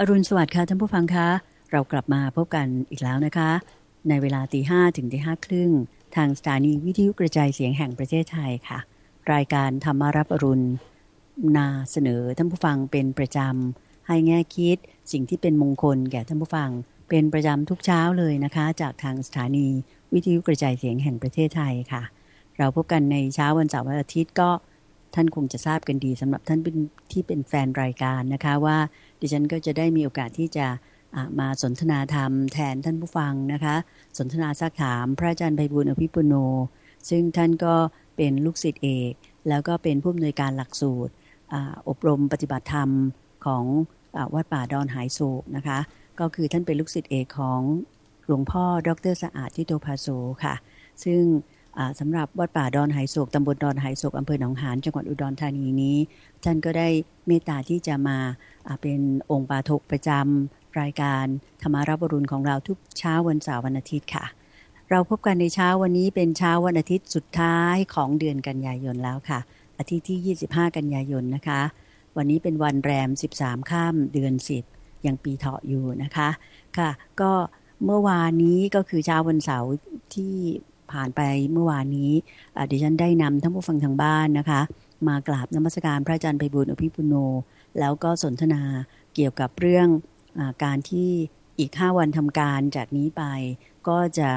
อรุณสวัสดิ์ค่ะท่านผู้ฟังคะ เรากลับมาพบกันอีกแล้วนะคะ ในเวลาตีห้ถึงตีห้าครึ่ง ทางสถานีวิทยุกระจายเสียงแห่งประเทศไทยค่ะ รายการธรรมารับอรุณนาเสนอท่านผู้ฟังเป็นประจำให้แง่คิด สิ่งที่เป็นมงคลแก่ท่านผู้ฟัง เป็นประจำทุกเช้าเลยนะคะ จากทางสถานีวิทยุกระจายเสียงแห่งประเทศไทยค่ะ เราพบกันในเช้าวันเสาร์วันอาทิตย์ก็ ท่านคงจะทราบกันดีสำหรับท่านที่เป็นแฟนรายการนะคะว่า ดิฉันก็จะได้มีโอกาสที่จะมาสนทนาธรรมแทนท่านผู้ฟังนะคะ สนทนาซักถามพระอาจารย์ไพบุญอภิปุโน ซึ่งท่านก็เป็นลูกศิษย์เอก แล้วก็เป็นผู้อำนวยการหลักสูตรอบรมปฏิบัติธรรมของอวัดป่าดอนหายโศกนะคะ ก็คือท่านเป็นลูกศิษย์เอกของหลวงพ่อดรสะอาดทิโตภาโซค่ะ ซึ่ง สำหรับวัดป่าดอนไหโศกตำบลดอนไหโศกอำเภอหนองหานจังหวัดอุดรธานีนี้ท่านก็ได้เมตตาที่จะมาเป็นองค์ปาทกประจำรายการธรรมารับรุณของเราทุกเช้าวันเสาร์วันอาทิตย์ค่ะ เราพบกันในเช้าวันนี้เป็นเช้าวันอาทิตย์สุดท้ายของเดือนกันยายนแล้วค่ะ อาทิตย์ที่ 25 กันยายนนะคะ วันนี้เป็นวันแรม 13ข้ามเดือน 10 ยังปีเถาะอยู่นะคะค่ะ ก็เมื่อวานนี้ก็คือเช้าวันเสาร์ที่ ผ่านไปเมื่อวานนี้ดิฉันได้นำท่านผู้ฟังทางบ้านนะคะ มากราบนมัสการพระอาจารย์ไพบุญอภิปุโน แล้วก็สนทนาเกี่ยวกับเรื่องอการที่อีกห้าวันทำการจากนี้ไปก็จะ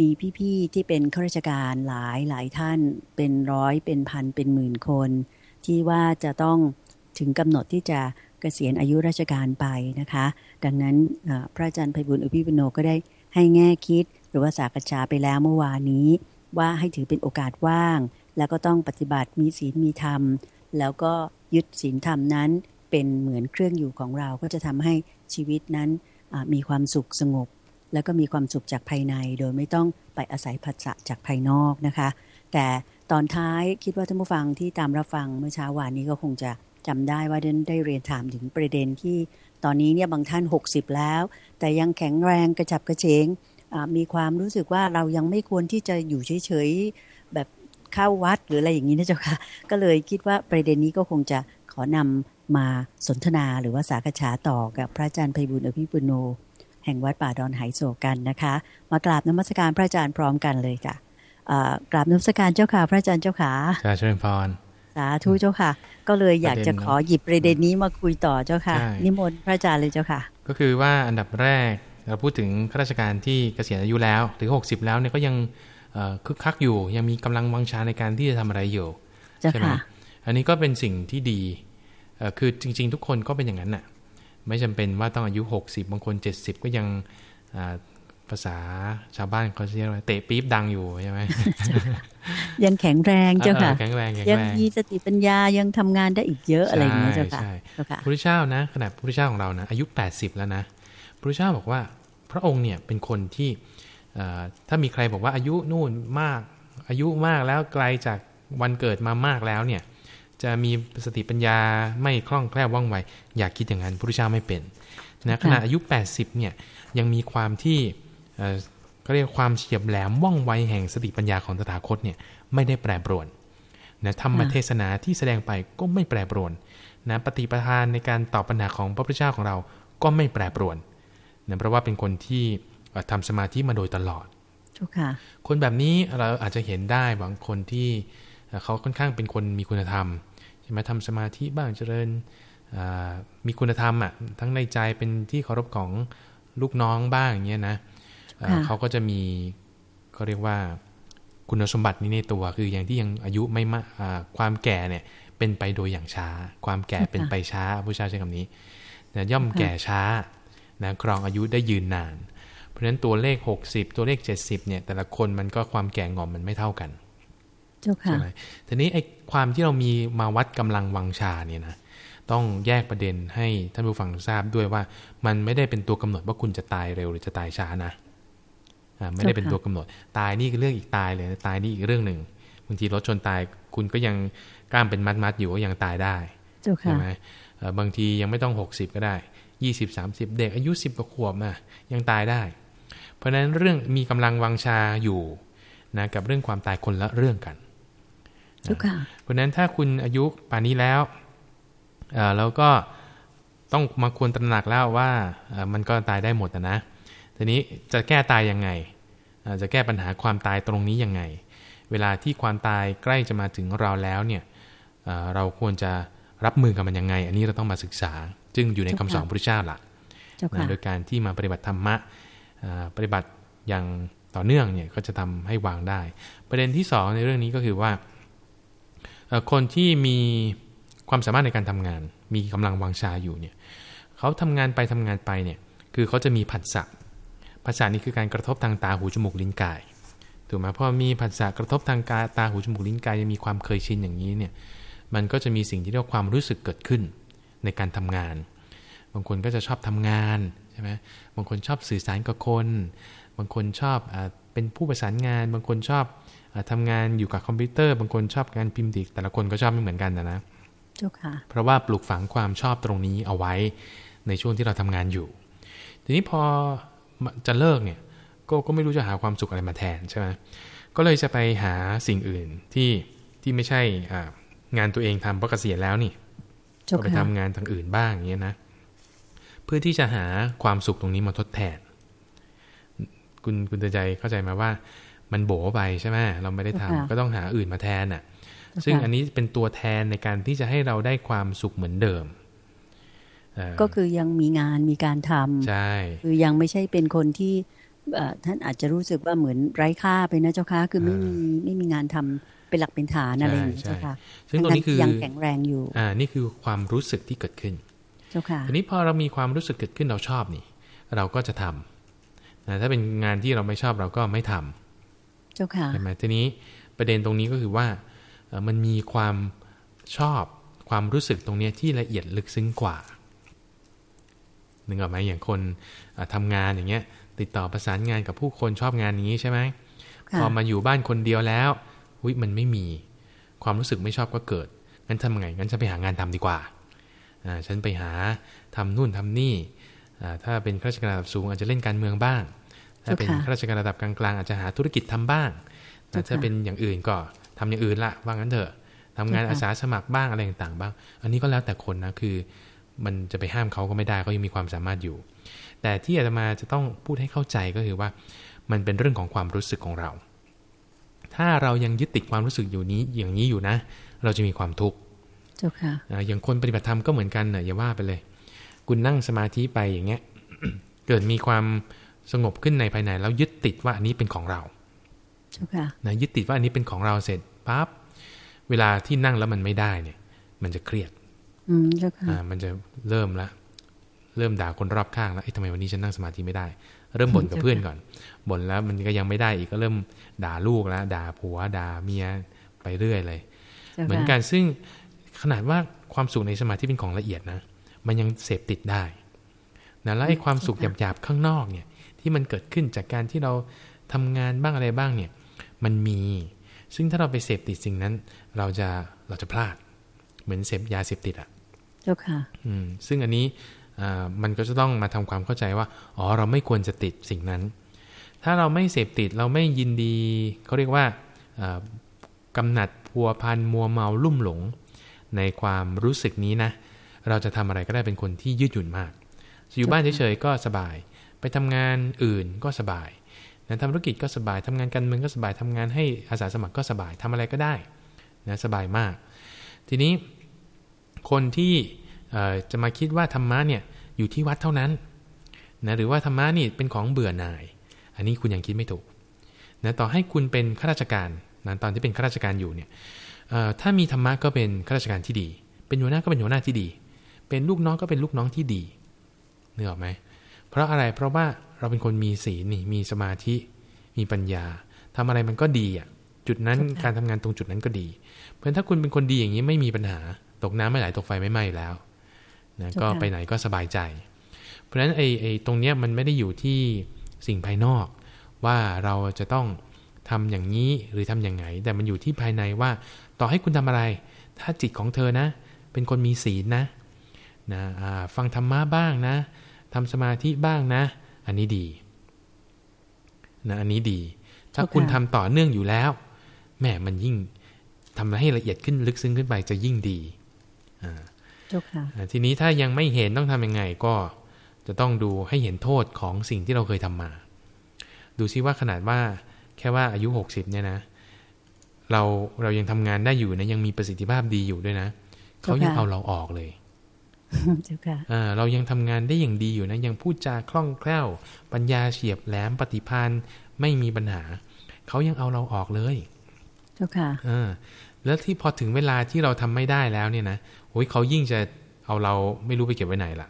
มีพี่ๆที่เป็นข้าราชการหลายหลายท่านเป็นร้อยเป็นพันเป็นหมื่นคน ที่ว่าจะต้องถึงกำหนดที่จะเกษียณอายุราชการไปนะคะ ดังนั้นพระอาจารย์ไพบุญอภิปุโนก็ได้ให้แง่คิด หรือว่าสากษาไปแล้วเมื่อวานนี้ ว่าให้ถือเป็นโอกาสว่าง แล้วก็ต้องปฏิบัติมีศีลมีธรรม แล้วก็ยึดศีลธรรมนั้น เป็นเหมือนเครื่องอยู่ของเราก็จะทำให้ชีวิตนั้นมีความสุขสงบ แล้วก็มีความสุขจากภายใน โดยไม่ต้องไปอาศัยผัสสะจากภายนอกนะคะ แต่ตอนท้ายคิดว่าท่านผู้ฟังที่ตามรับฟังเมื่อเช้าวานนี้ก็คงจะจำได้ว่าได้เรียนถามถึงประเด็นที่ตอนนี้เนี่ยบางท่าน 60 แล้ว แต่ยังแข็งแรงกระฉับกระเฉง มีความรู้สึกว่าเรายังไม่ควรที่จะอยู่เฉยๆแบบเข้าวัดหรืออะไรอย่างนี้นะเจ้าค่ะ ก็เลยคิดว่าประเด็นนี้ก็คงจะขอนำมาสนทนาหรือว่าสากฉาต่อกับพระอาจารย์ไพบุญอภิปุโน แห่งวัดป่าดอนไหโศกันนะคะ มากราบนมัสการพระอาจารย์พร้อมกันเลยค่ะกราบนมัสการเจ้าค่ะ พระอาจารย์เจ้าค่ะจ้าเชิญพรสาธุเจ้าค่ะ ก็เลยอยากจะขอหยิบประเด็นนี้มาคุยต่อเจ้าค่ะ นิมนต์พระอาจารย์เลยเจ้าค่ะ ก็คือว่าอันดับแรก เราพูดถึงข้าราชการที่เกษียณอายุแล้วหรือ60 แล้วเนี่ยก็ยังคึกคักอยู่ ยังมีกำลังวังชาในการที่จะทำอะไรอยู่ใช่ไหมอันนี้ก็เป็นสิ่งที่ดีคือจริง ๆ ทุกคนก็เป็นอย่างนั้นน่ะ ไม่จำเป็นว่าต้องอายุ 60 บางคน 70 ก็ยังภาษาชาวบ้านเขาเรียกว่าเตะปี๊บดังอยู่ใช่ไหมยังแข็งแรงเจ้าค่ะแข็งแรงยังมีสติปัญญายังทำงานได้อีกเยอะอะไรอย่างเงี้ยเจ้าค่ะพระพุทธเจ้านะขนาดพระพุทธเจ้าของเรานะอายุ 80 แล้วนะพระพุทธเจ้าบอกว่า พระองค์เนี่ยเป็นคนที่ถ้ามีใครบอกว่าอายุนู่นมาก อายุมากแล้วไกลจากวันเกิดมามากแล้วเนี่ยจะมีสติปัญญาไม่คล่องแคล่วว่องไว อยากคิดอย่างนั้นพระพุทธเจ้าไม่เป็นนะขณะอายุ 80เนี่ยยังมีความที่เขาเรียกความเฉียบแหลมว่องไวแห่งสติปัญญาของตถาคตเนี่ยไม่ได้แปรปรวนนะธรรมเทศนาที่แสดงไปก็ไม่แปรปรวนนะปฏิปทานในการตอบปัญหาของพระพุทธเจ้าของเราก็ไม่แปรปรวน นะเพราะว่าเป็นคนที่ทำสมาธิมาโดยตลอดคนแบบนี้เราอาจจะเห็นได้บางคนที่เขาค่อนข้างเป็นคนมีคุณธรรมใช่ไหมทำสมาธิบ้างเจริญมีคุณธรรมอะทั้งในใจเป็นที่เคารพของลูกน้องบ้างอย่างเงี้ยนะเขาก็จะมีเขาเรียกว่าคุณสมบัตินี้ในตัวคืออย่างที่ยังอายุไม่มากความแก่เนี่ยเป็นไปโดยอย่างช้า ความแก่เป็นไปช้าผู้ชายใช้คำนี้ย่อมแก่ช้า นะครองอายุได้ยืนนาน เพราะฉะนั้นตัวเลข 60 ตัวเลข 70เนี่ยแต่ละคนมันก็ความแก่งอมมันไม่เท่ากันใช่ไหมทีนี้ไอ้ความที่เรามีมาวัดกำลังวังชาเนี่ยนะต้องแยกประเด็นให้ท่านผู้ฟังทราบด้วยว่า มันไม่ได้เป็นตัวกำหนดว่าคุณจะตายเร็วหรือจะตายช้านะไม่ได้เป็นตัวกำหนด ตายนี่คือเรื่องอีกตายเลยตายนี่อีกเรื่องหนึ่งบางทีรถชนตายคุณก็ยังกล้ามเป็นมัดๆอยู่ก็ยังตายได้ใช่ไหมบางทียังไม่ต้องหกสิบก็ได้ ยี่สิบสามสิบเด็กอายุสิบกว่าขวบนะยังตายได้ เพราะฉะนั้นเรื่องมีกำลังวังชาอยู่นะกับเรื่องความตายคนละเรื่องกันเพราะฉะนั้นถ้าคุณอายุป่านนี้แล้วแล้วก็ต้องมาควรตระหนักแล้วว่ามันก็ตายได้หมดนะทีนี้จะแก้ตายยังไง จะแก้ปัญหาความตายตรงนี้ยังไง เวลาที่ความตายใกล้จะมาถึงเราแล้วเนี่ยเราควรจะรับมือกับมันยังไง อันนี้เราต้องมาศึกษา จึงอยู่ในคำสอนพระเจ้าหลักโดยการที่มาปฏิบัติธรรมะปฏิบัติอย่างต่อเนื่องเนี่ยก็จะทำให้วางได้ ประเด็นที่สองในเรื่องนี้ก็คือว่า คนที่มีความสามารถในการทำงาน มีกำลังวังชาอยู่เนี่ยเขาทำงานไปทำงานไปเนี่ยคือเขาจะมีผัสสะผัสสะนี่คือการกระทบทางตาหูจมูกลิ้นกายถูกไหมพอมีผัสสะกระทบทางกาตาหูจมูกลิ้นกายยังมีความเคยชินอย่างนี้เนี่ยมันก็จะมีสิ่งที่เรียกว่าความรู้สึกเกิดขึ้น ในการทำงาน บางคนก็จะชอบทำงานใช่ไหมบางคนชอบสื่อสารกับคน บางคนชอบอเป็นผู้ประสานงาน บางคนชอบอทำงานอยู่กับคอมพิวเตอร์ บางคนชอบการพิมพ์ดิกแต่ละคนก็ชอบไม่เหมือนกันนะนะเพราะว่าปลูกฝังความชอบตรงนี้เอาไว้ในช่วงที่เราทำงานอยู่ ทีนี้พอจะเลิกเนี่ยกก็ไม่รู้จะหาความสุขอะไรมาแทนใช่ไหมก็เลยจะไปหาสิ่งอื่นที่ที่ไม่ใช่งานตัวเองทำเพราะเกษียณแล้วนี่ ก็ไปทำงานทางอื่นบ้างอย่างเงี้ยนะ เพื่อที่จะหาความสุขตรงนี้มาทดแทน คุณคุณใจเข้าใจมาว่า มันโบไปใช่ไหมเราไม่ได้ทำก็ต้องหาอื่นมาแทนอะ ซึ่งอันนี้เป็นตัวแทนในการที่จะให้เราได้ความสุขเหมือนเดิมก็คือยังมีงานมีการทำใช่คือยังไม่ใช่เป็นคนที่ท่านอาจจะรู้สึกว่าเหมือนไร้ค่าไปนะเจ้าค่ะคือไม่มีไม่มีงานทำ เป็นหลักเป็นฐานอะไรอย่างนี้เจ้าค่ะซึ่งตรงนี้คือยังแข็งแรงอยู่ อ่า นี่คือความรู้สึกที่เกิดขึ้น เจ้าค่ะทีนี้พอเรามีความรู้สึกเกิดขึ้นเราชอบนี่ เราก็จะทำนะถ้าเป็นงานที่เราไม่ชอบเราก็ไม่ทำเจ้าค่ะใช่ไหมทีนี้ประเด็นตรงนี้ก็คือว่ามันมีความชอบความรู้สึกตรงนี้ที่ละเอียดลึกซึ้งกว่านึกออกไหมอย่างคนทำงานอย่างเงี้ย ติดต่อประสานงานกับผู้คนชอบงานนี้ใช่ไหมพอมาอยู่บ้านคนเดียวแล้ว วิมันไม่มีความรู้สึกไม่ชอบก็เกิด งั้นทำไง งั้นฉันไปหางานทำดีกว่าอ่า ฉันไปหาทำนู่นทำนี่อ่าถ้าเป็นข้าราชการระดับสูงอาจจะเล่นการเมืองบ้าง ถ้าเป็นข้าราชการระดับกลางๆอาจจะหาธุรกิจทำบ้างแต่ถ้าเป็นอย่างอื่นก็ทำอย่างอื่นละว่างั้นเถอะทำงานอาสาสมัครบ้างอะไรต่างๆบ้าง อันนี้ก็แล้วแต่คนนะคือ มันจะไปห้ามเขาก็ไม่ได้เขายังมีความสามารถอยู่ แต่ที่อาตมาจะต้องพูดให้เข้าใจก็คือว่า มันเป็นเรื่องของความรู้สึกของเรา ถ้าเรายังยึดติดความรู้สึกอยู่นี้อย่างนี้อยู่นะ เราจะมีความทุกข์เจ้าค่ะอย่างคนปฏิบัติธรรมก็เหมือนกันนะอย่าว่าไปเลย คุณนั่งสมาธิไปอย่างเงี้ยเกิดมีความสงบขึ้นในภายในแล้วยึดติดว่าอันนี้เป็นของเราเจ้าค่ะนะยึดติดว่าอันนี้เป็นของเราเสร็จปั๊บเวลาที่นั่งแล้วมันไม่ได้เนี่ย มันจะเครียด อืมเจ้าค่ะมันจะเริ่มละเริ่มด่าคนรอบข้างแล้วไอ้ทำไมวันนี้ฉันนั่งสมาธิไม่ได้ เริ่มบ่นกับเพื่อนก่อนบ่นแล้วมันก็ยังไม่ได้อีกก็เริ่มด่าลูกแล้วด่าผัวด่าเมียไปเรื่อยเลย เหมือนกันซึ่งขนาดว่าความสุขในสมาธิเป็นของละเอียดนะ มันยังเสพติดได้นะแล้วไอ้ความสุขหยาบๆข้างนอกเนี่ย ที่มันเกิดขึ้นจากการที่เราทำงานบ้างอะไรบ้างเนี่ย มันมี ซึ่งถ้าเราไปเสพติดสิ่งนั้น เราจะเราจะพลาด เหมือนเสพยาเสพติดอะจ้าค่ะ อืมซึ่งอันนี้ มันก็จะต้องมาทำความเข้าใจว่า อ๋อ เราไม่ควรจะติดสิ่งนั้น ถ้าเราไม่เสพติด เราไม่ยินดี เขาเรียกว่ากำหนัดพัวพันมัวเมาลุ่มหลง ในความรู้สึกนี้นะ เราจะทำอะไรก็ได้เป็นคนที่ยืดหยุ่นมาก อยู่บ้านเฉยๆก็สบาย ไปทำงานอื่นก็สบายนะทำธุรกิจก็สบายทำงานการเมืองก็สบายทำงานให้อาสาสมัครก็สบายทำอะไรก็ได้นะสบายมาก ทีนี้คนที่ จะมาคิดว่าธรรมะเนี่ยอยู่ที่วัดเท่านั้นนะหรือว่าธรรมะนี่เป็นของเบื่อหน่าย อันนี้คุณยังคิดไม่ถูกนะต่อให้คุณเป็นข้าราชการนะตอนที่เป็นข้าราชการอยู่เนี่ยถ้ามีธรรมะก็เป็นข้าราชการที่ดี เป็นหัวหน้าก็เป็นหัวหน้าที่ดี เป็นลูกน้องก็เป็นลูกน้องที่ดีนึกออกไหมเพราะอะไรเพราะว่าเราเป็นคนมีศีลนี่มีสมาธิมีปัญญาทำอะไรมันก็ดีอะจุดนั้นการทำงานตรงจุดนั้นก็ดี เพราะถ้าคุณเป็นคนดีอย่างนี้ไม่มีปัญหาตกน้ำไม่ไหลตกไฟไม่ไหม้แล้ว นะก็ไปไหนก็สบายใจ เพราะฉะนั้นไอ้ไอ้ตรงเนี้ยมันไม่ได้อยู่ที่สิ่งภายนอก ว่าเราจะต้องทำอย่างนี้หรือทํำอย่างไง แต่มันอยู่ที่ภายในว่า ต่อให้คุณทำอะไร ถ้าจิตของเธอนะ เป็นคนมีศีลนะนะฟังธรรมะบ้างนะทำสมาธิบ้างนะ อันนี้ดีนะอันนี้ดี ถ้าคุณทำต่อเนื่องอยู่แล้วแม่มันยิ่งทำให้ละเอียดขึ้นลึกซึ้งขึ้นไปจะยิ่งดีเจ้าค่ะอ่า ทีนี้ถ้ายังไม่เห็นต้องทำยังไงก็จะต้องดูให้เห็นโทษของสิ่งที่เราเคยทำมา ดูซิว่าขนาดว่าแค่ว่าอายุ 60เนี่ยนะเราเรายังทำงานได้อยู่นะยังมีประสิทธิภาพดีอยู่ด้วยนะเขายังเจ้าค่ะเอาเราออกเลยเจ้าค่ะอ่าเรายังทำงานได้อย่างดีอยู่นะ ยังพูดจาคล่องแคล่ว ปัญญาเฉียบแหลมปฏิภาณไม่มีปัญหา เขายังเอาเราออกเลย เจ้าค่ะอ่าแล้วที่พอถึงเวลาที่เราทำไม่ได้แล้วเนี่ยนะ โอ้ยเขายิ่งจะเอาเราไม่รู้ไปเก็บไว้ไหนล่ะ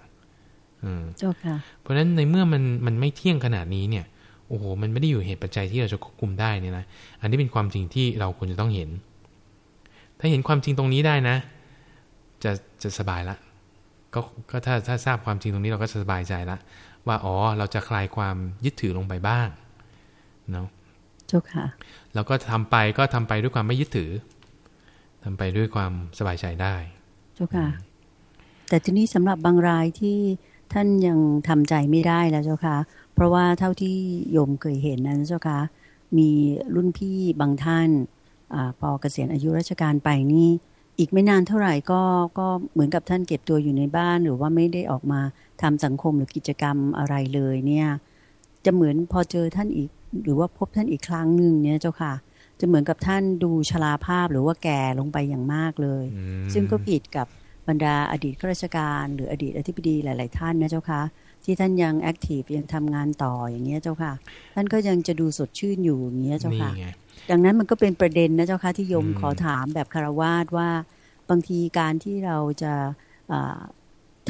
อืมเจ้าค่ะเพราะฉะนั้นในเมื่อมันมันไม่เที่ยงขนาดนี้เนี่ยโอ้โหมันไม่ได้อยู่เหตุปัจจัยที่เราจะควบคุมได้เนี่ยนะอันนี้เป็นความจริงที่เราควรจะต้องเห็น ถ้าเห็นความจริงตรงนี้ได้นะ จะจะสบายละก็ก็ถ้าถ้าทราบความจริงตรงนี้เราก็จะสบายใจละว่าอ๋อเราจะคลายความยึดถือลงไปบ้างเนาะเจ้าค่ะแล้วก็ทำไปก็ทำไปด้วยความไม่ยึดถือทำไปด้วยความสบายใจได้ เจ้าค่ะ แต่ทีนี้สำหรับบางรายที่ท่านยังทำใจไม่ได้แล้วเจ้าค่ะ เพราะว่าเท่าที่โยมเคยเห็นนะเจ้าค่ะมีรุ่นพี่บางท่านอพอเกษียณอายุราชการไปนี่อีกไม่นานเท่าไหร่ก็ก็เหมือนกับท่านเก็บตัวอยู่ในบ้าน หรือว่าไม่ได้ออกมาทำสังคมหรือกิจกรรมอะไรเลยเนี่ย จะเหมือนพอเจอท่านอีก หรือว่าพบท่านอีกครั้งหนึ่งเนี่ยเจ้าค่ะ จะเหมือนกับท่านดูชราภาพหรือว่าแก่ลงไปอย่างมากเลยอืมซึ่งก็ผิดกับบรรดาอดีตข้าราชการหรืออดีตอธิบดีหลาย ๆ ท่านนะเจ้าค่ะที่ท่านยัง active ยังทำงานต่ออย่างเงี้ยเจ้าค่ะ ท่านก็ยังจะดูสดชื่นอยู่อย่างเงี้ยเจ้านี่ค่ะไงดังนั้นมันก็เป็นประเด็นนะเจ้าค่ะที่โยมอืมขอถามแบบฆราวาสว่าบางทีการที่เราจะอ่า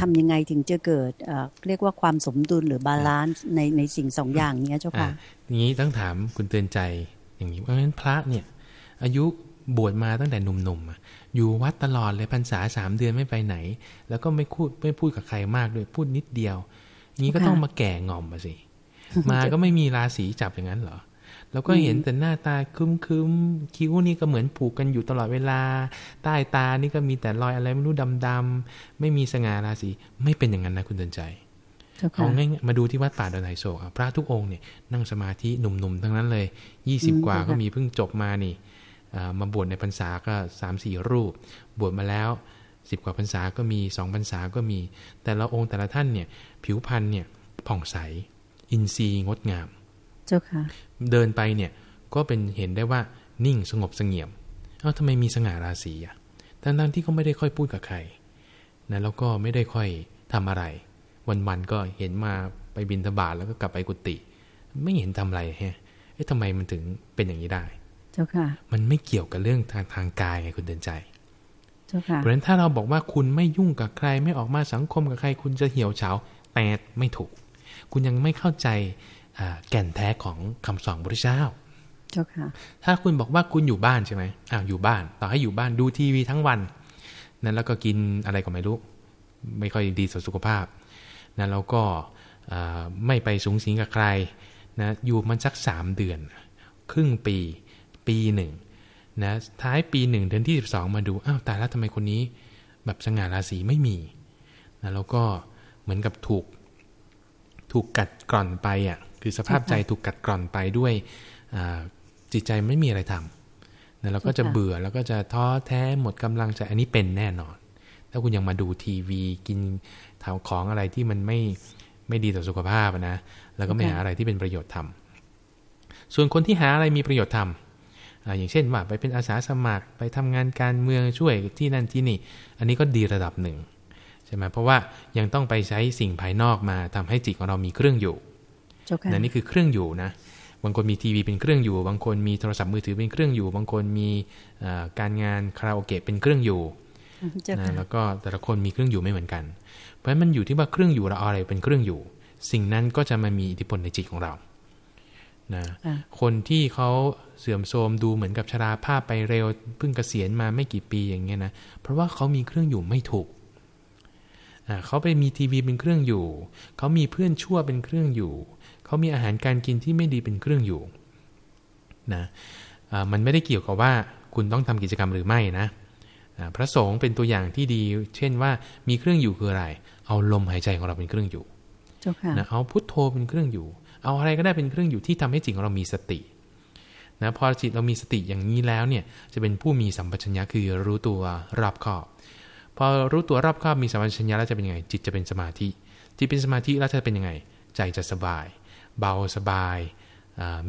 ทำยังไงถึงจะเกิดเอ่อเรียกว่าความสมดุลหรือ balance ในในสิ่งสองอย่างเนี้ยเจ้าอะค่ะอย่างนี้ต้องถามคุณเตือนใจ อย่างนี้เพราะฉะนั้นพระเนี่ยอายุบวชมาตั้งแต่หนุ่มๆอะอยู่วัดตลอดเลยพรรษาสามเดือนไม่ไปไหน แล้วก็ไม่พูดไม่พูดกับใครมากด้วยพูดนิดเดียว นี้ก็ค่ะต้องมาแก่งอมมาสิ มาก็ไม่มีราศีจับอย่างนั้นเหรอแล้วก็เห็นแต่หน้าตาคึมคึมๆคิ้วนี่ก็เหมือนผูกกันอยู่ตลอดเวลา ใต้ตานี่ก็มีแต่รอยอะไรไม่รู้ดำๆไม่มีสง่าราศีไม่เป็นอย่างนั้นนะคุณเตือนใจ เจ้าเอาค่ะง่ายๆมาดูที่วัดป่าดอนไหโศกอะพระทุกองค์เนี่ยนั่งสมาธิหนุ่มๆทั้งนั้นเลยยี่อืสิบมกว่าค่ะก็มีเพิ่งจบมานี่อ่ามาบวชในพรรษาก็สามสี่รูป บวชมาแล้วสิบกว่าพรรษาก็มีสองพรรษาก็มี แต่ละองค์แต่ละท่านเนี่ย ผิวพรรณเนี่ยผ่องใส อินทรีย์งดงาม เจ้าค่ะ เดินไปเนี่ยก็เป็นเห็นได้ว่านิ่งสงบเสงี่ยมเอ้าทำไมมีสง่าราศีอะทั้งๆที่ก็ไม่ได้ค่อยพูดกับใครนะแล้วก็ไม่ได้ค่อยทำอะไร วันๆก็เห็นมาไปบินทบาทแล้วก็กลับไปกุฏิไม่เห็นทำอะไรแฮะเอ๊ะทำไมมันถึงเป็นอย่างนี้ได้ เจ้าค่ะ มันไม่เกี่ยวกับเรื่องทางทางกายไงคุณเดินใจ เจ้าค่ะเพราะฉะนั้นถ้าเราบอกว่าคุณไม่ยุ่งกับใคร ไม่ออกมาสังคมกับใคร คุณจะเหี่ยวเฉาแต่ไม่ถูก คุณยังไม่เข้าใจอ่าแก่นแท้ของคำสอนพระพุทธเจ้า เจ้าค่ะ ถ้าคุณบอกว่าคุณอยู่บ้านใช่ไหมอ้าวอยู่บ้าน ต่อให้อยู่บ้านดูทีวีทั้งวัน นั้นแล้วก็กินอะไรก็ไม่รู้ ไม่ค่อยดีต่อสุขภาพ นะแล้วก็อ่าไม่ไปสูงสิงกับใครนะอยู่มันสักสามเดือน ครึ่งปี ปีหนึ่งนะท้ายปีหนึ่งเดือนที่ 12 มาดูอ้าวตายแล้วทำไมคนนี้ แบบสง่าราศีไม่มีนะแล้วก็เหมือนกับถูกถูกกัดกร่อนไปอะคือสภาพใจถูกกัดกร่อนไปด้วยอ่าจิตใจไม่มีอะไรทำนะแล้วก็จะใช่ค่ะเบื่อแล้วก็จะท้อแท้หมดกำลังใจอันนี้เป็นแน่นอน ถ้าคุณยังมาดูทีวีกิน ทาของอะไรที่มันไม่ไม่ดีต่อสุขภาพอะนะ แล้วก็ไม่หาอะไรที่เป็นประโยชน์ทำส่วนคนที่หาอะไรมีประโยชน์ทำอ่าอย่างเช่นว่าไปเป็นอาสาสมัครไปทำงานการเมืองช่วยที่นั่นที่นี่ อันนี้ก็ดีระดับหนึ่งใช่ไหมเพราะว่ายังต้องไปใช้สิ่งภายนอกมาทำให้จิตของเรามีเครื่องอยู่เจ้าค่ะนะนี่คือเครื่องอยู่นะบางคนมีทีวีเป็นเครื่องอยู่ บางคนมีโทรศัพท์มือถือเป็นเครื่องอยู่ บางคนมีเอ่อการงานคาราโอเกะเป็นเครื่องอยู่เจ้านะค่ะแล้วก็แต่ละคนมีเครื่องอยู่ไม่เหมือนกันเพ ราะฉะนั้นมันอยู่ที่ว่าเครื่องอยู่เราเอาอะไรเป็นเครื่องอยู่ สิ่งนั้นก็จะมามีอิทธิพลในจิตของเรานะค่ะคนที่เขาเสื่อมโทรมดูเหมือนกับชราภาพไปเร็วเพิ่งเกษียณมาไม่กี่ปีอย่างเงี้ยนะเพราะว่าเขามีเครื่องอยู่ไม่ถูกอ่าเขาไปมีทีวีเป็นเครื่องอยู่ เขามีเพื่อนชั่วเป็นเครื่องอยู่ เขามีอาหารการกินที่ไม่ดีเป็นเครื่องอยู่นะอ่ามันไม่ได้เกี่ยวกับว่าคุณต้องทำกิจกรรมหรือไม่นะอ่า พระสงฆ์เป็นตัวอย่างที่ดี เช่นว่ามีเครื่องอยู่คืออะไร เอาลมหายใจของเราเป็นเครื่องอยู่เจ้าค่ะนะเอาพุทโธเป็นเครื่องอยู่ เอาอะไรก็ได้เป็นเครื่องอยู่ที่ทำให้จิตของเรามีสตินะพอจิตเรามีสติอย่างนี้แล้วเนี่ยจะเป็นผู้มีสัมปชัญญะคือรู้ตัวรอบคอบเพพอรู้ตัวรอบคอบมีสัมปชัญญะแล้วจะเป็นยังไง จิตจะเป็นสมาธิจิตเป็นสมาธิแล้วจะเป็นยังไง ใจจะสบาย เบาสบาย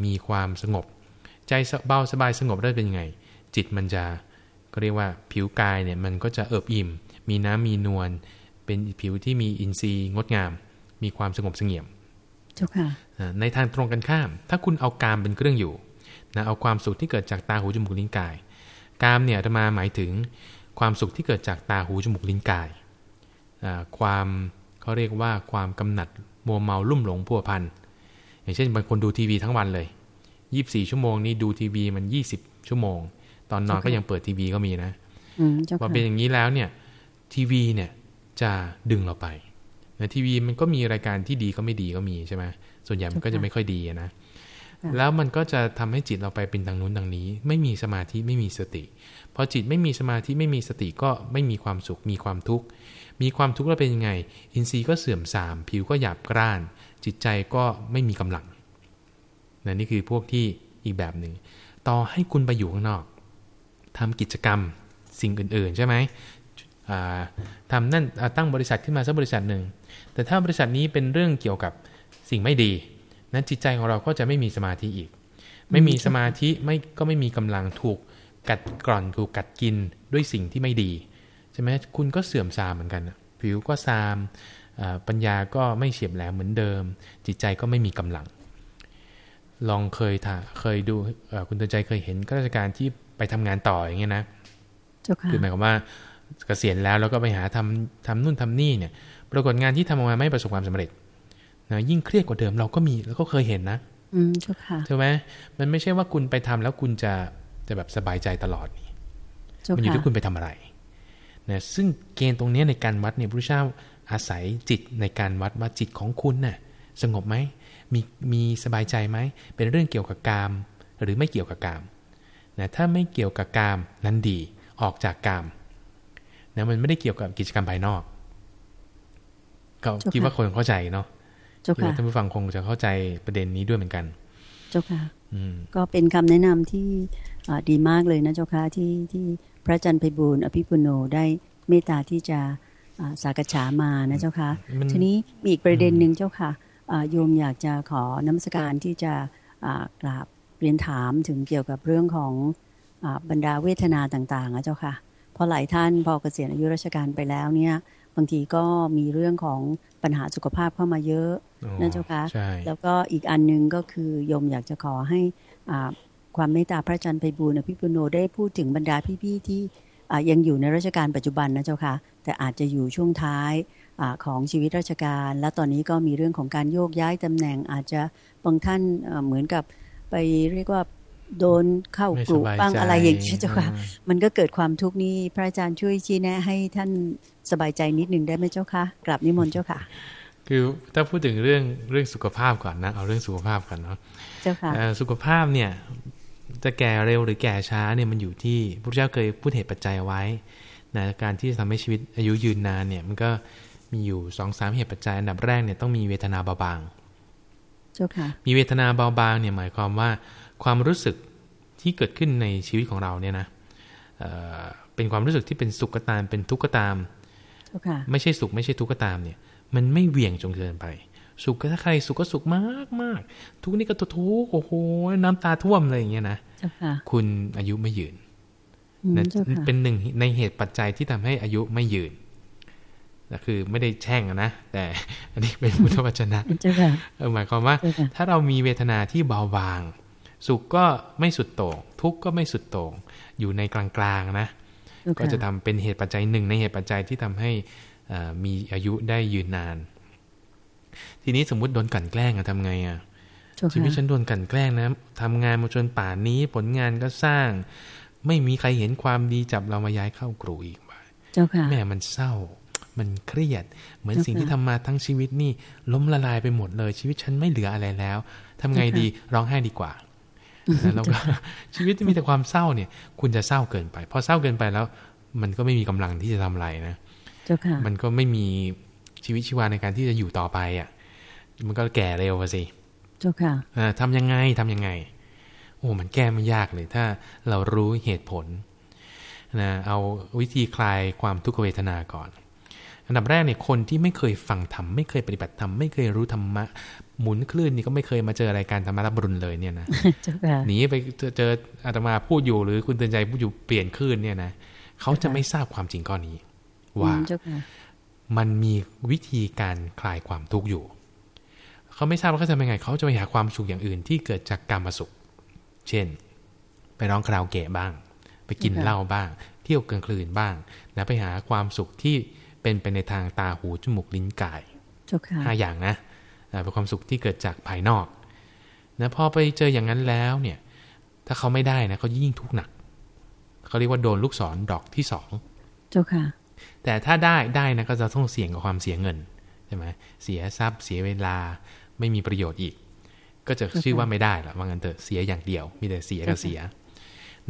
มีความสงบ ใจเบาสบายสงบได้เป็นยังไง จิตมันจะ ก็เรียกว่าผิวกายเนี่ยมันก็จะเอิบอิ่ม มีน้ำมีนวลเป็นผิวที่มีอินทรีย์งดงาม มีความสงบเสงี่ยมในทางตรงกันข้าม ถ้าคุณเอากามเป็นเครื่องอยู่นะเอาความสุขที่เกิดจากตาหูจมูกลิ้นกาย กามเนี่ยจะมาหมายถึงความสุขที่เกิดจากตาหูจมูกลิ้นกาย ความเขาเรียกว่าความกำหนัดมัวเมาลุ่มหลงพัวพันอย่างเช่นบางคนดูทีวีทั้งวันเลยยี่บสี่ชั่วโมงนี้ดูทีวีมันยี่สิบชั่วโมง ตอนนอนก็ยังเปิดทีวีก็มีนะว่าเป็นอย่างนี้แล้วเนี่ยทีวีเนี่ยจะดึงเราไปนะทีวีมันก็มีรายการที่ดีก็ไม่ดีก็มีใช่ไหมส่วนใหญ่มันก็จะไม่ค่อยดีนะแล้วมันก็จะทำให้จิตเราไปเป็นทางนู้นทางนี้ ไม่มีสมาธิไม่มีสติพอจิตไม่มีสมาธิไม่มีสติก็ไม่มีความสุข มีความทุกข์มีความทุกข์แล้วเป็นยังไง อินทรีย์ก็เสื่อมทราม ผิวก็หยาบกร้าน จิตใจก็ไม่มีกำลังนะนี่คือพวกที่อีกแบบหนึ่งต่อให้คุณไปอยู่ข้างนอก ทำกิจกรรมสิ่งอื่น ๆ ใช่ไหมทำนั่นตั้งบริษัทขึ้นมาสักบริษัทหนึ่ง แต่ถ้าบริษัทนี้เป็นเรื่องเกี่ยวกับสิ่งไม่ดี นั้นจิตใจของเราก็จะไม่มีสมาธิอีก ไม่มีสมาธิไม่ก็ไม่มีกำลังถูกกัดกร่อนถูกกัดกินด้วยสิ่งที่ไม่ดีใช่ไหมคุณก็เสื่อมทรามเหมือนกัน ผิวก็ซามปัญญาก็ไม่เฉียบแหลมเหมือนเดิม จิตใจก็ไม่มีกำลัง ลองเคยถ่าเคยดูคุณตือนใจเคยเห็นข้าราชการที่ ไปทำงานต่ออย่างเงี้ยนะคือหมายความว่าเกษียณแล้วแล้วก็ไปหาทำทำนู่นทำนี่เนี่ย ปรากฏงานที่ทำออกมาไม่ประสบความสำเร็จนะยิ่งเครียดกว่าเดิมเราก็มีแล้วก็เคยเห็นนะ อืมจ้าค่ะใช่ไหมมันไม่ใช่ว่าคุณไปทำแล้วคุณจะจะแบบสบายใจตลอดนี่มันอยู่ที่คุณไปทำอะไรนะซึ่งเกณฑ์ตรงนี้ในการวัดเนี่ยพระเจ้าอาศัยจิตในการวัดว่าจิตของคุณนะ่ะสงบไหมมีมีสบายใจไหมเป็นเรื่องเกี่ยวกับกาม หรือไม่เกี่ยวกับกาม นะถ้าไม่เกี่ยวกับกามนั้นดีออกจากกามนะมันไม่ได้เกี่ยวกับกิจกรรมภายนอกก็คิดว่าคนเข้าใจเนาะท่านผู้ฟังคงจะเข้าใจประเด็นนี้ด้วยเหมือนกัน เจ้าค่ะก็เป็นคำแนะนำที่ดีมากเลยนะเจ้าค่ะที่ที่พระจันทร์ไพบูลอภิปุโนได้เมตตาที่จะสากฉามานะเจ้าค่ะทีนี้มีอีกประเด็นหนึ่งเจ้าค่ะโยมอยากจะขอน้ำสการที่จะกราบ เรียนถามถึงเกี่ยวกับเรื่องของบรรดาเวทนาต่างๆนะเจ้าค่ะเพราะหลายท่านพอเกษียณอายุราชการไปแล้วเนี่ย บางทีก็มีเรื่องของปัญหาสุขภาพเข้ามาเยอะนะเจ้าค่ะแล้วก็อีกอันนึงก็คือโยมอยากจะขอให้ความเมตตาพระอาจารย์ไพบูลอภิปุโนได้พูดถึงบรรดาพี่ๆที่ยังอยู่ในราชการปัจจุบันนะเจ้าค่ะ แต่อาจจะอยู่ช่วงท้ายอของชีวิตราชการ และตอนนี้ก็มีเรื่องของการโยกย้ายตำแหน่งอาจจะบางท่านเหมือนกับ ไปเรียกว่าโดนเข้ากลุ่มบ้างอะไรอย่างนี้เจ้าค่ะ มันก็เกิดความทุกข์นี้พระอาจารย์ช่วยชี้แนะให้ท่านสบายใจนิดหนึ่งได้ไหมเจ้าค่ะกลับนิมนต์เจ้าค่ะ คือถ้าพูดถึงเรื่องเรื่องสุขภาพก่อนนะเอาเรื่องสุขภาพก่อนเนาะเจ้าค่ะสุขภาพเนี่ยจะแก่เร็วหรือแก่ช้าเนี่ยมันอยู่ที่พระเจ้าเคยพูดเหตุปัจจัยไว้นะการที่จะทำให้ชีวิตอายุยืนนานเนี่ยมันก็มีอยู่สองสามเหตุปัจจัยอันดับแรกเนี่ยต้องมีเวทนาเบาบาง มีเวทนาเบาบางเนี่ยหมายความว่า ความรู้สึกที่เกิดขึ้นในชีวิตของเราเนี่ยนะเเป็นความรู้สึกที่เป็นสุขก็ตามเป็นทุกข์ก็ตามไม่ใช่สุขไม่ใช่ทุกข์ก็ตามเนี่ย มันไม่เหวี่ยงจงเกินไป สุขก็ถ้าใครสุขก็สุขมากมากทุกนี่ก็ทุกโอ้โหน้ำตาท่วมเลยอย่างเงี้ยนะคุณอายุไม่ยืนนะเป็นหนึ่งในเหตุปัจจัยที่ทำให้อายุไม่ยืน นะคือไม่ได้แช่งนะแต่อันนี้เป็นพุทธวจนะหมายความว่า ถ้าเรามีเวทนาที่เบาบาง สุขก็ไม่สุดโต่งทุกข์ก็ไม่สุดโต่งอยู่ในกลางๆนะ ก็จะทำเป็นเหตุปัจจัยหนึ่งในเหตุปัจจัยที่ทำให้มีอายุได้ยืนนาน ทีนี้สมมุติโดนกันแกล้งอะทำไงอะชีวิตฉันโดนกันแกล้งนะทำงานมาจนป่านนี้ผลงานก็สร้าง ไม่มีใครเห็นความดีจับเรามาย้ายเข้ากรูอีกแม่มันเศร้า มันเครียด เหมือนสิ่งที่ทำมาทั้งชีวิตนี่ล้มละลายไปหมดเลย ชีวิตฉันไม่เหลืออะไรแล้วทำไงดีร้องไห้ดีกว่าแล้วก็ชีวิตที่มีแต่ความเศร้าเนี่ย คุณจะเศร้าเกินไปพอเศร้าเกินไปแล้ว มันก็ไม่มีกำลังที่จะทำอะไรนะมันก็ไม่มีชีวิตชีวาในการที่จะอยู่ต่อไปอะ มันก็แก่เร็วสิเจ้าค่ะทำยังไงทำยังไง โอ้มันแก้ไม่ยากเลย ถ้าเรารู้เหตุผลนะเอาวิธีคลายความทุกขเวทนาก่อน อันดับแรกเนี่ยคนที่ไม่เคยฟังธรรมไม่เคยปฏิบัติธรรมไม่เคยรู้ธรรมะ หมุนคลื่นนี่ก็ไม่เคยมาเจอรายการธรรมะรับรุนเลยเนี่ยนะเจ้าค่ะหนีไปเจอเจออาตมาพูดอยู่หรือคุณเตือนใจพูดอยู่เปลี่ยนคลื่นเนี่ยนะเขาจะไม่ทราบความจริงก้อนนี้ ว่าอืมเจ้าค่ะมันมีวิธีการคลายความทุกข์อยู่ เขาไม่ทราบว่าเขาทำยังไง เขาจะไปหาความสุขอย่างอื่นที่เกิดจากการมาสุข เช่น ไปร้องคาราโอเกะบ้าง ไปกินเหล้าบ้าง เที่ยวกลางคืนบ้างนะไปหาความสุขที่ เป็นไปในทางตาหูจมูกลิ้นกายเจ้าค่ะห้าอย่างนะอ่าเป็นความสุขที่เกิดจากภายนอกนะพอไปเจออย่างนั้นแล้วเนี่ย ถ้าเขาไม่ได้นะเขายิ่งทุกข์หนักเขาเรียกว่าโดนลูกศรดอกที่สองเจ้าค่ะ แต่ถ้าได้ได้นะก็จะต้องเสี่ยงกับความเสียเงินใช่ไหมเสียทรัพย์ เสียเวลาไม่มีประโยชน์อีก ก็จะชื่อว่าไม่ได้ละว่างั้นเถอะเสียอย่างเดียว มีแต่เสียกับเสีย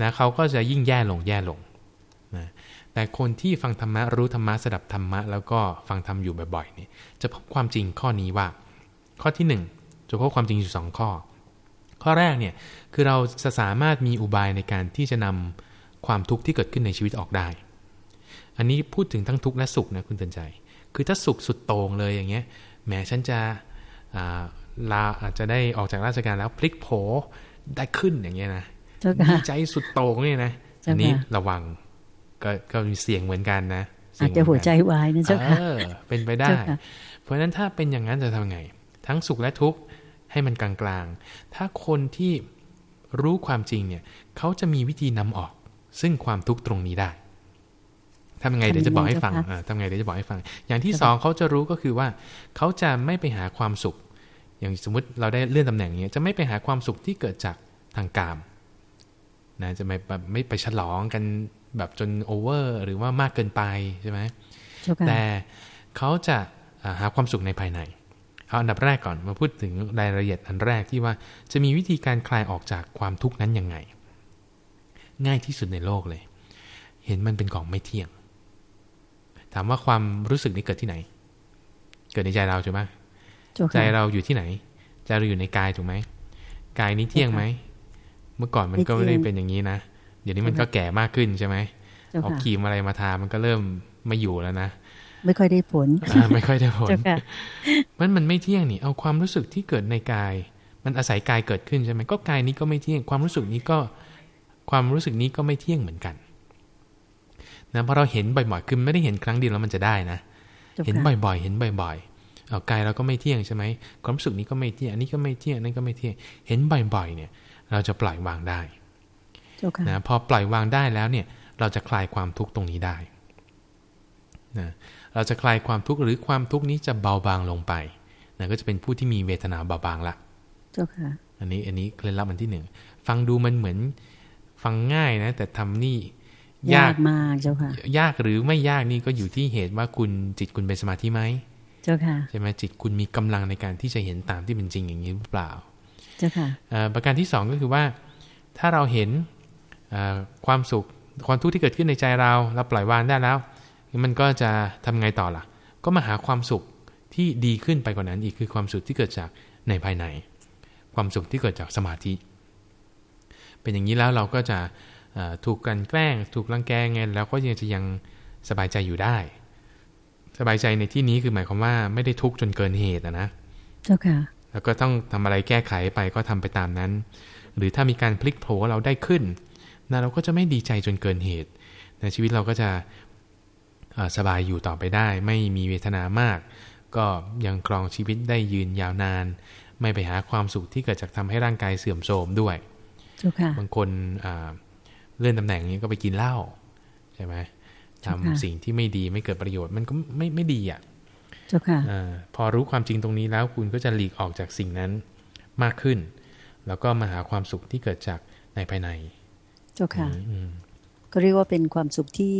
นะเขาก็จะยิ่งแย่ลงแย่ลงนะ แต่คนที่ฟังธรรมะรู้ธรรมะสดับธรรมะ แล้วก็ฟังธรรมอยู่บ่อยๆเนี่ยจะพบความจริงข้อนี้ว่า ข้อที่หนึ่งจะพบความจริงอยู่สองข้อ ข้อแรกเนี่ยคือเราจะสามารถมีอุบายในการที่จะนำความทุกข์ที่เกิดขึ้นในชีวิตออกได้ อันนี้พูดถึงทั้งทุกข์และสุขนะคุณเตือนใจ คือถ้าสุขสุดโต่งเลยอย่างเงี้ยแหมฉันจะอ่าลาอาจจะได้ออกจากราชการแล้วพลิกโผได้ขึ้นอย่างเงี้ยนะเจ้าดีค่ะใจสุดโต่งเนี่ยนะเจ้าค่ะอันนี้ระวัง ก็ก็มีเสี่ยงเหมือนกันนะเสี่อายจงจะเมืหันวกันใจวายนะเจ้าค่ะเออเป็นไปได้เจ้าค่ะเพราะฉะนั้นถ้าเป็นอย่างนั้นจะทำไง ทั้งสุขและทุกข์ให้มันกลางๆ ถ้าคนที่รู้ความจริงเนี่ย เขาจะมีวิธีนำออก ซึ่งความทุกข์ตรงนี้ได้ทำยังไงเดี๋ยวจะบอกให้ฟังทำยังไงเจ้าคะอ่าทำยังไงเดี๋ยวจะบอกให้ฟัง อย่างที่สองเขาจะรู้ก็คือว่า เขาจะไม่ไปหาความสุข อย่างสมมุติเราได้เลื่อนตำแหน่งเนี้ยจะไม่ไปหาความสุขที่เกิดจากทางกามนะจะไม่แบบไม่ไปฉลองกัน แบบจนโอเวอร์หรือว่ามากเกินไปใช่ไหมเจ้าค่ะแต่เขาจะอ่าหาความสุขในภายในเอาอันดับแรกก่อนมาพูดถึงรายละเอียดอันแรกที่ว่าจะมีวิธีการคลายออกจากความทุกข์นั้นยังไง ง่ายที่สุดในโลกเลย เห็นมันเป็นของไม่เที่ยง ถามว่าความรู้สึกนี้เกิดที่ไหน เกิดในใจเราใช่ไหมเจ้าใจค่ะเราอยู่ที่ไหน ใจเราอยู่ในกายถูกไหมกายนี้เที่ยงไหมเมื่อก่อนมันก็ไม่ไม่เที่ยงได้เป็นอย่างนี้นะ เดี๋ยวนี้มันก็แก่มากขึ้นใช่ไหมเจ้าเอาค่ะครีมอะไรมาทามันก็เริ่มไม่อยู่แล้วนะไม่ค่อยได้ผลอ่าไม่ค่อยได้ผลเจ้าค่ะมันมันไม่เที่ยงนี่เอาความรู้สึกที่เกิดในกาย มันอาศัยกายเกิดขึ้นใช่ไหมก็กายนี้ก็ไม่เที่ยง ความรู้สึกนี้ก็ความรู้สึกนี้ก็ไม่เที่ยงเหมือนกันนะพอเราเห็นบ่อยๆคือไม่ได้เห็นครั้งเดียวแล้วมันจะได้นะเจ้าเห็นค่ะบ่อยๆ เห็นบ่อยๆเอากายเราก็ไม่เที่ยงใช่ไหมความรู้สึกนี้ก็ไม่เที่ยงอันนี้ก็ไม่เที่ยงอันนั่นก็ไม่เที่ยง เห็นบ่อยๆ เนี่ย เราจะปล่อยวางได้เจ้าค่ะ นะพอปล่อยวางได้แล้วเนี่ย เราจะคลายความทุกข์ตรงนี้ได้นะเราจะคลายความทุกข์หรือความทุกข์นี้จะเบาบางลงไปนะก็จะเป็นผู้ที่มีเวทนาเบาบางละเจ้าค่ะ อันนี้อันนี้เคล็ดลับอันที่หนึ่งฟังดูมันเหมือนฟังง่ายนะ แต่ทำนี่ยายากกมากเจ้าค่ะ ยากหรือไม่ยากนี่ก็อยู่ที่เหตุว่าคุณจิตคุณเป็นสมาธิไหมเจ้าค่ะใช่ไหมจิตคุณมีกำลังในการที่จะเห็นตามที่เป็นจริงอย่างนี้หรือเปล่า เจ้าค่ะเอ่อประการที่สองก็คือว่า ถ้าเราเห็นเอ่อ ความสุขความทุกข์ที่เกิดขึ้นในใจเราเราปล่อยวางได้แล้ว มันก็จะทำไงต่อล่ะ ก็มาหาความสุขที่ดีขึ้นไปกว่านั้นอีกคือความสุขที่เกิดจากในภายใน ความสุขที่เกิดจากสมาธิ เป็นอย่างนี้แล้วเราก็จะเอ่อถูกกลันแกล้ง ถูกรังแกไงแล้วก็ยังจะยังสบายใจอยู่ได้ สบายใจในที่นี้คือหมายความว่าไม่ได้ทุกข์จนเกินเหตุอะนะเจ้าค่ะแล้วก็ต้องทำอะไรแก้ไขไปก็ทำไปตามนั้น หรือถ้ามีการพลิกโผเราได้ขึ้น นะเราก็จะไม่ดีใจจนเกินเหตุนะชีวิตเราก็จะเอ่อสบายอยู่ต่อไปได้ ไม่มีเวทนามาก ก็ยังครองชีวิตได้ยืนยาวนาน ไม่ไปหาความสุขที่เกิดจากทำให้ร่างกายเสื่อมโทรมด้วยเจ้าค่ะบางคนอ่าเลื่อนตำแหน่งนี้ก็ไปกินเหล้าใช่ไหมใช่ค่ะทำสิ่งที่ไม่ดีไม่เกิดประโยชน์มันก็ไม่ไม่ดีอะเจ้าค่ะอาพอรู้ความจริงตรงนี้แล้วคุณก็จะหลีกออกจากสิ่งนั้นมากขึ้น แล้วก็มาหาความสุขที่เกิดจากในภายใน เจ้าค่ะอืมก็เรียกว่าเป็นความสุขที่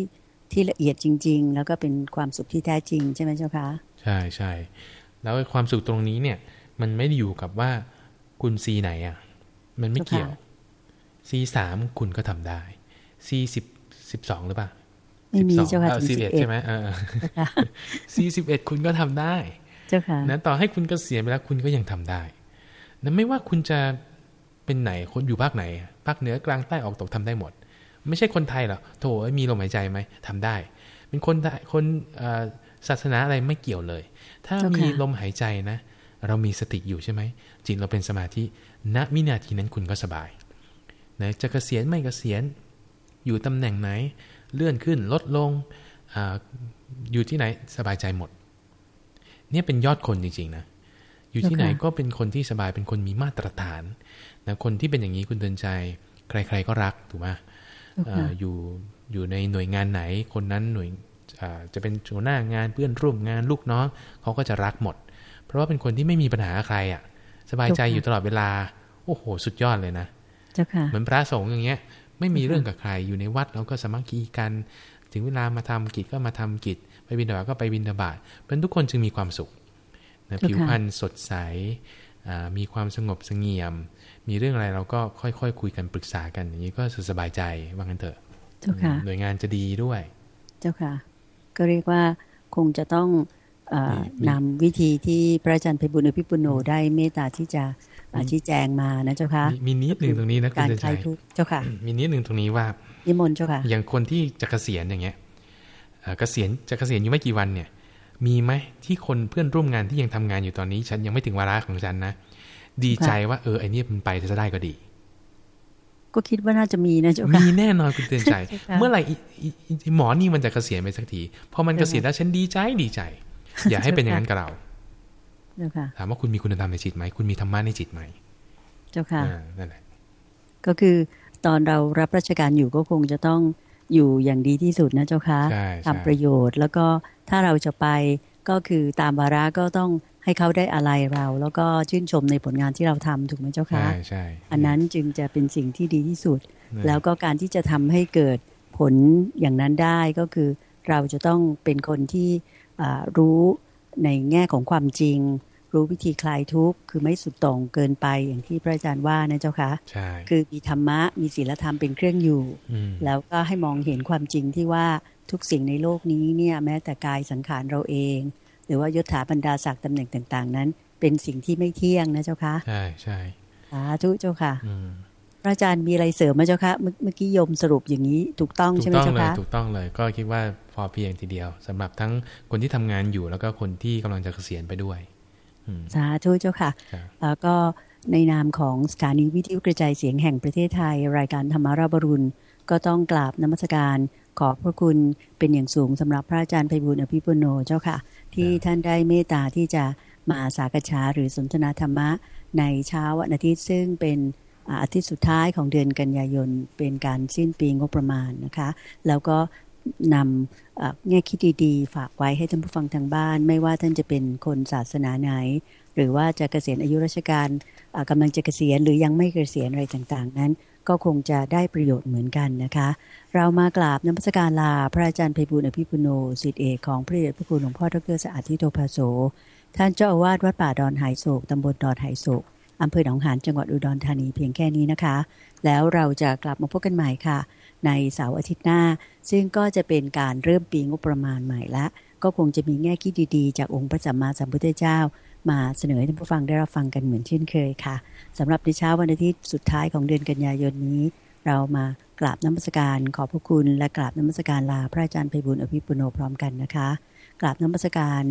ที่ละเอียดจริง ๆ แล้วก็เป็นความสุขที่แท้จริงใช่ไหมเจ้าค่ะใช่ใช่แล้วไอ้ความสุขตรงนี้เนี่ย มันไม่ได้อยู่กับว่าคุณซีไหนอะ มันไม่เกี่ยวเจ้าค่ะซีสามคุณก็ทำได้ซีสิบสิบสองหรือเปล่าไม่มีเจ้าค่ะสิถึบงเอ็ด11ใช่ไหมเออค่ะซีสิบเอ็ดคุณก็ทำได้ เจ้าค่ะนะต่อให้คุณเกษียณไปแล้วคุณก็ยังทำได้นะไม่ว่าคุณจะเป็นไหนคนอยู่ภาคไหน ภาคเหนือกลางใต้ออกตกทำได้หมด ไม่ใช่คนไทยหรอโถมีลมหายใจไหมทำได้ เป็นคนคนศาสนาอะไรไม่เกี่ยวเลย ถ้ามีลมหายใจนะ เรามีสติอยู่ใช่ไหมจิตเราเป็นสมาธิณวินาทีนั้นคุณก็สบายนะจะเกษียณไม่เกษียณอยู่ตำแหน่งไหน เลื่อนขึ้นลดลงออยู่ที่ไหนสบายใจหมด เนี่ยเป็นยอดคนจริงๆนะ อยู่ที่ไหนก็เป็นคนที่สบายเป็นคนมีมาตรฐานนะคนที่เป็นอย่างนี้คุณเตือนใจ ใคร ๆก็รักถูกไหมอยู่อยู่ในหน่วยงานไหน คนนั้นหน่วยจะเป็นหัวหน้างานเพื่อนร่วมงานลูกน้องเขาก็จะรักหมด เพราะว่าเป็นคนที่ไม่มีปัญหาใครอะ สบายใจอยู่ตลอดเวลา โอ้โห สุดยอดเลยนะเหมือนพระสงฆ์อย่างเงี้ย ไม่มีเรื่องกับใครอยู่ในวัดเราก็สมัคคีกัน ถึงเวลามาทำกิจก็มาทำกิจ ไปบินบาตก็ไปบินบาตเป็นทุกคนจึงมีความสุข นะผิวพรรณสดใสมีความสงบสงเงียม มีเรื่องอะไรเราก็ค่อยๆคคุยกันปรึกษากันอย่างนี้ก็สบายใจว่างั้นเถอะหน่วยงานจะดีด้วย เจ้าค่ะ ก็เรียกว่าคงจะต้องอนำวิธีที่พระอาจารย์เพบุญอภิปุโนได้เมตตาที่จะชี้แจงมานะเจ้าค่ะ มีนิดหนึ่งตรงนี้นะคุณใจเจ้าค่ะ มีนิดหนึ่งตรงนี้ว่านิมนต์เจ้าค่ะ อย่างคนที่จะเกษียณอย่างเงี้ยเกษียณจะเกษียณอยู่ไม่กี่วันเนี่ย มีไหมที่คนเพื่อนร่วมงานที่ยังทำงานอยู่ตอนนี้ ฉันยังไม่ถึงวาระของฉันนะ ดีใจว่าเออไอ้นี่มันไปจะได้ก็ดี ก็คิดว่าน่าจะมีนะเจ้าค่ะมีแน่นอนคุณเตือนใจ เมื่อไหร่หมอนี่มันจะเกษียณไปสักทีพอมันเกษียณแล้วฉันดีใจดีใจ อย่าให้เป็นอย่างนั้นกับเราถามว่าคุณมีคุณธรรมในจิตไหมคุณมีธรรมะในจิตไหมเจ้าค่ะนั่นแหละก็คือตอนเรารับราชการอยู่ก็คงจะต้อง อยู่อย่างดีที่สุดนะเจ้าค่ะทำประโยชน์ แล้วก็ถ้าเราจะไปก็คือตามวาระก็ต้องให้เขาได้อะไรเรา แล้วก็ชื่นชมในผลงานที่เราทำถูกไหมเจ้าคะใช่ใช่อันนั้นจึงจะเป็นสิ่งที่ดีที่สุด แล้วก็การที่จะทำให้เกิดผลอย่างนั้นได้ก็คือเราจะต้องเป็นคนที่รู้ในแง่ของความจริง รู้วิธีคลายทุกข์คือไม่สุดตรงเกินไปอย่างที่พระอาจารย์ว่านะเจ้าคะใช่คือมีธรรมะมีศีลธรรมเป็นเครื่องอยู่ แล้วก็ให้มองเห็นความจริงที่ว่าทุกสิ่งในโลกนี้เนี่ยแม้แต่กายสังขารเราเอง หรือว่ายศถาบรรดาศักดิ์ตำแหน่งต่าง ๆ นั้น เป็นสิ่งที่ไม่เที่ยงนะเจ้าคะใช่ใช่สาธุเจ้าค่ะพระอาจารย์มีอะไรเสริมไหมเจ้าคะเมื่อกี้ยมสรุปอย่างนี้ถูกต้องใช่ไหมเจ้าคะถูกต้องเลยก็คิดว่าพอเพียงทีเดียวสำหรับทั้งคนที่ทำงานอยู่แล้วก็คนที่กำลังจะเกษียณไปด้วย สาธุเจ้าค่ะ แล้วก็ในนามของสถานีวิทยุกระจายเสียงแห่งประเทศไทย รายการธรรมาราบรุณ ก็ต้องกราบนมัสการขอบพระคุณเป็นอย่างสูงสำหรับพระอาจารย์ไพบุญอภิปุโนเจ้าค่ะ ที่ท่านได้เมตตาที่จะมาสากชาหรือสนทนาธรรมะ ในเช้าวันอาทิตย์ซึ่งเป็นอาทิตย์สุดท้ายของเดือนกันยายนเป็นการสิ้นปีงบประมาณนะคะ แล้วก็ นำแง่คิดดีๆ ฝากไว้ให้ท่านผู้ฟังทางบ้าน ไม่ว่าท่านจะเป็นคนศาสนาไหน หรือว่าจะเกษียณอายุราชการกำลังจะเกษียณหรือยังไม่เกษียณอะไรต่างๆ นั้น ก็คงจะได้ประโยชน์เหมือนกันนะคะ เรามากราบน้ำพระการลา พระอาจารย์ไพบุญอภิปุโนสิทธิเอกของพระเดชพระคุณหลวงพ่อดรสะอาดทิโตภาโสท่านเจ้าอาวาสวัดป่าดอนหายโศกตำบลดอนหายโศกอำเภอหนองหานจังหวัดอุดรธานีเพียงแค่นี้นะคะ แล้วเราจะกลับมาพบกันใหม่ค่ะ ในเสาร์อาทิตย์หน้า ซึ่งก็จะเป็นการเริ่มปีงบประมาณใหม่ละ ก็คงจะมีแง่คิดดีๆ จากองค์พระสัมมาสัมพุทธเจ้า มาเสนอให้ท่านผู้ฟังได้รับฟังกันเหมือนเช่นเคยค่ะสำหรับในเช้าวันอาทิตย์สุดท้ายของเดือนกันยายนนี้ เรามากราบน้ำมศการขอบพระคุณและกราบน้ำมศการลาพระอาจารย์ไพบุญอภิปุโนพร้อมกันนะคะกราบน้ำมศการ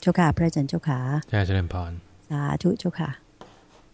เจ้าค่ะพระอาจารย์เจ้าขาเจริญพรสาธุเจ้าค่ะ